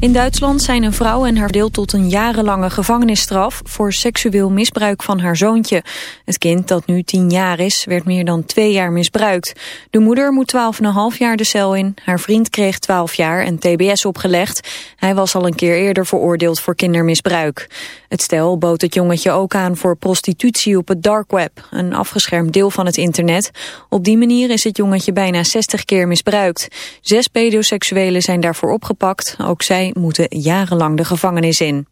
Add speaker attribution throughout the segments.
Speaker 1: In Duitsland zijn een vrouw en haar deel tot een jarenlange gevangenisstraf... voor seksueel misbruik van haar zoontje. Het kind, dat nu tien jaar is, werd meer dan twee jaar misbruikt. De moeder moet twaalf en een half jaar de cel in. Haar vriend kreeg twaalf jaar en tbs opgelegd. Hij was al een keer eerder veroordeeld voor kindermisbruik. Het stel bood het jongetje ook aan voor prostitutie op het dark web... een afgeschermd deel van het internet. Op die manier is het jongetje bijna 60 keer misbruikt. Zes pedoseksuelen zijn daarvoor opgepakt. Ook zij moeten jarenlang de gevangenis in.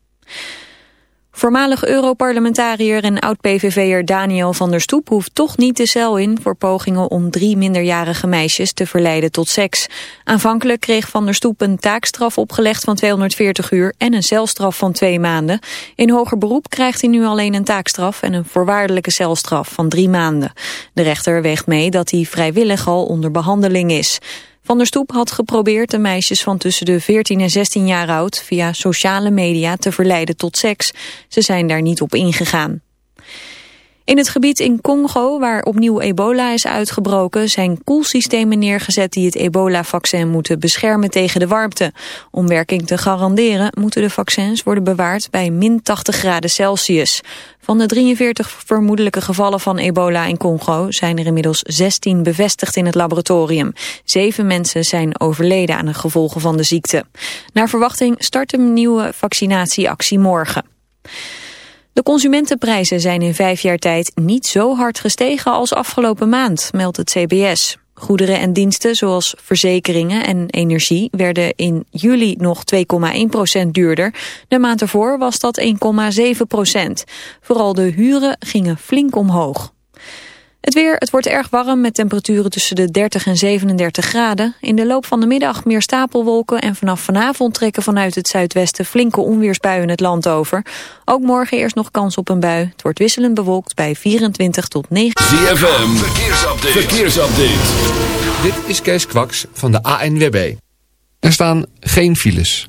Speaker 1: Voormalig Europarlementariër en oud-PVV'er Daniel van der Stoep hoeft toch niet de cel in voor pogingen om drie minderjarige meisjes te verleiden tot seks. Aanvankelijk kreeg van der Stoep een taakstraf opgelegd van 240 uur en een celstraf van twee maanden. In hoger beroep krijgt hij nu alleen een taakstraf en een voorwaardelijke celstraf van drie maanden. De rechter weegt mee dat hij vrijwillig al onder behandeling is. Van der Stoep had geprobeerd de meisjes van tussen de 14 en 16 jaar oud via sociale media te verleiden tot seks. Ze zijn daar niet op ingegaan. In het gebied in Congo, waar opnieuw ebola is uitgebroken... zijn koelsystemen neergezet die het ebola-vaccin moeten beschermen tegen de warmte. Om werking te garanderen moeten de vaccins worden bewaard bij min 80 graden Celsius. Van de 43 vermoedelijke gevallen van ebola in Congo... zijn er inmiddels 16 bevestigd in het laboratorium. Zeven mensen zijn overleden aan de gevolgen van de ziekte. Naar verwachting start een nieuwe vaccinatieactie morgen. De consumentenprijzen zijn in vijf jaar tijd niet zo hard gestegen als afgelopen maand, meldt het CBS. Goederen en diensten zoals verzekeringen en energie werden in juli nog 2,1% duurder. De maand ervoor was dat 1,7% Vooral de huren gingen flink omhoog. Het weer, het wordt erg warm met temperaturen tussen de 30 en 37 graden. In de loop van de middag meer stapelwolken en vanaf vanavond trekken vanuit het zuidwesten flinke onweersbuien het land over. Ook morgen eerst nog kans op een bui. Het wordt wisselend bewolkt bij 24 tot 9.
Speaker 2: ZFM, verkeersupdate. verkeersupdate.
Speaker 3: Dit is Kees Kwaks van de ANWB. Er staan geen files.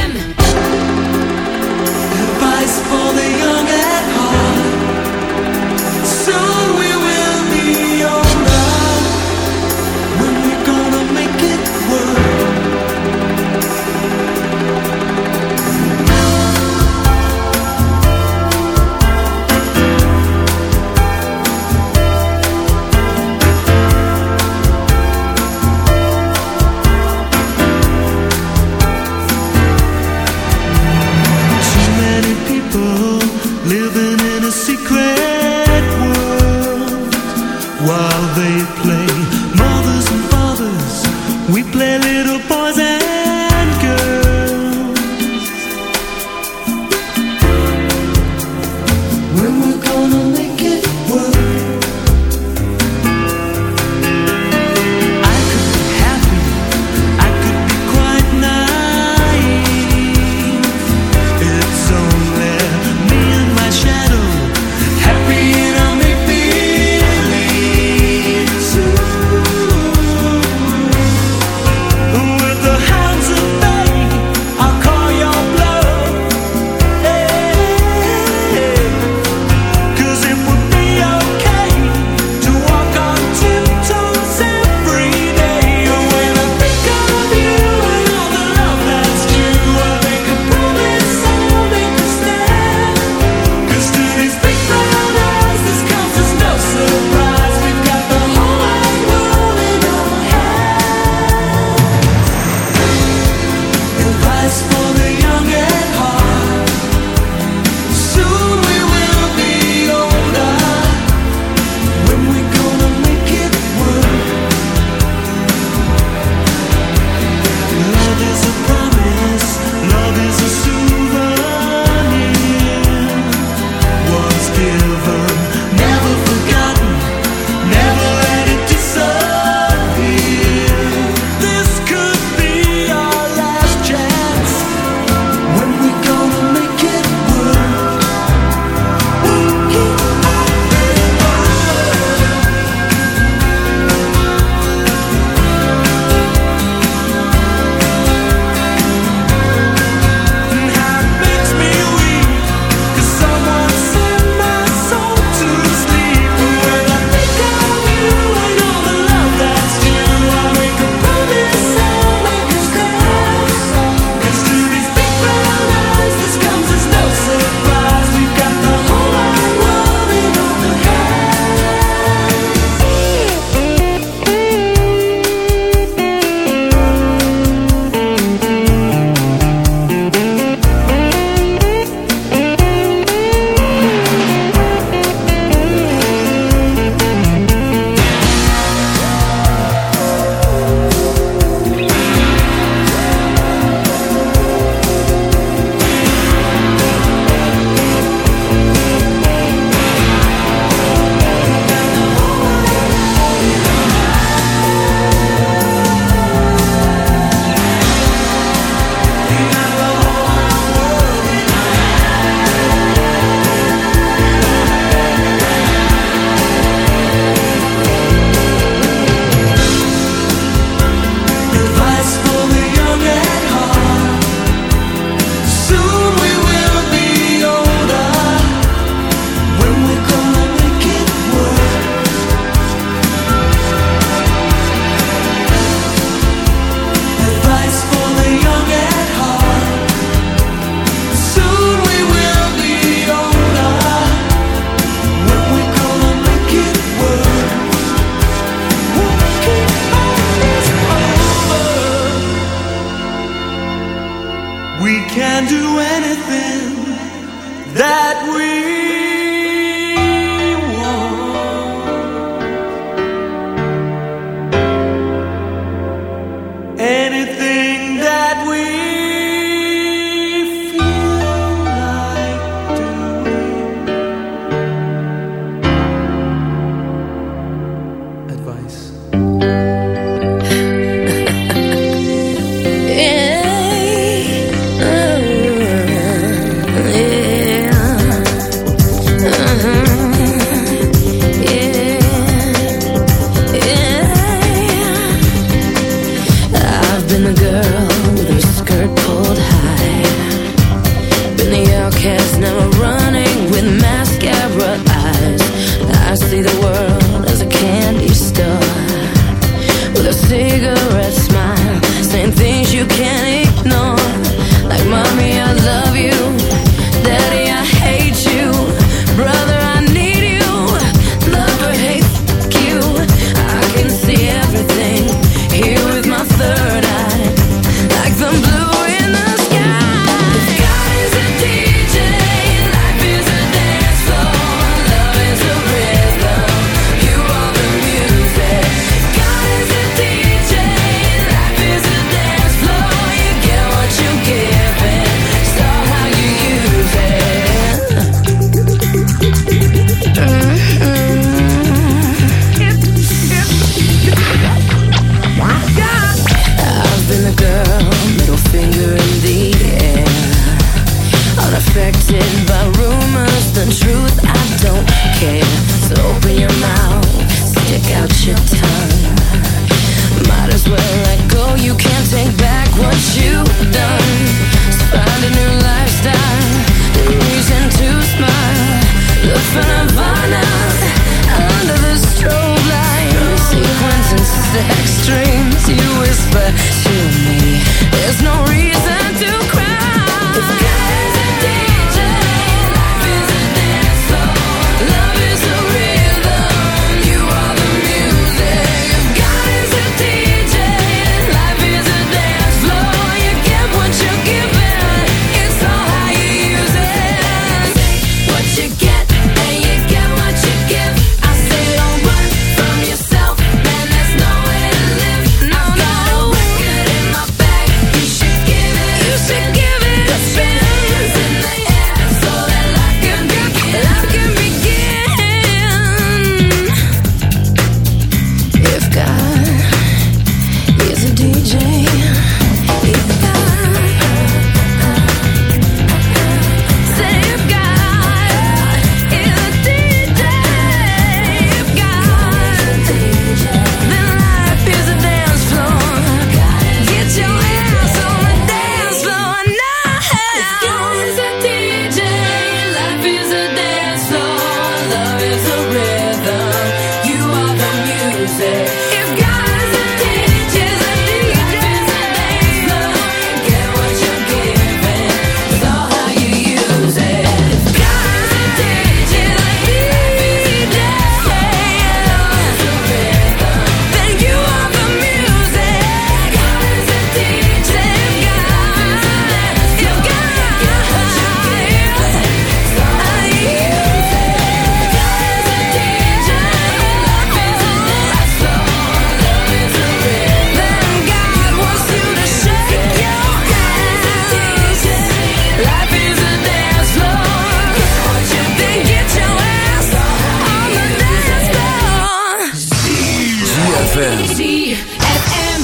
Speaker 4: ZFM.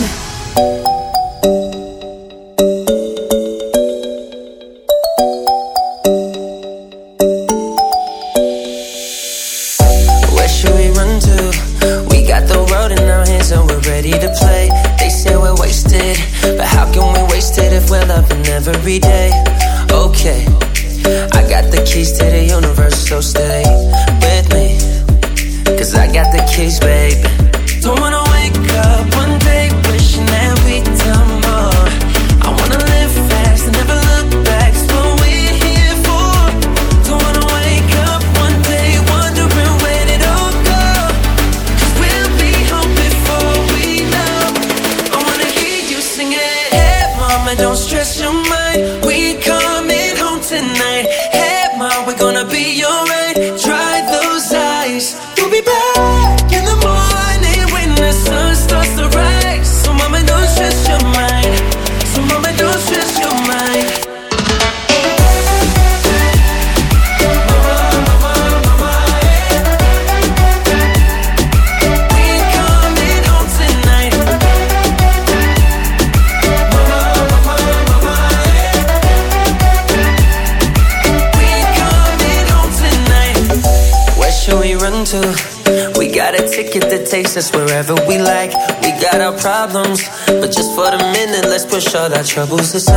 Speaker 5: Troubles aside.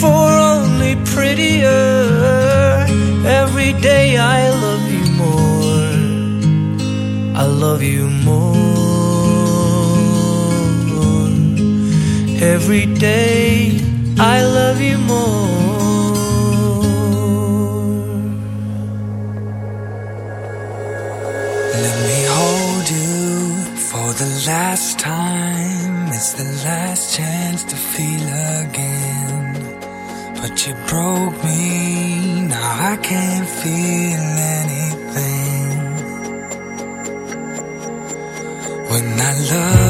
Speaker 5: Before, only prettier. Every day I love you more. I love you more. Every day I love you more.
Speaker 6: Let me hold you for the last time. You broke me, now I can't feel anything. When I love.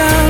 Speaker 7: down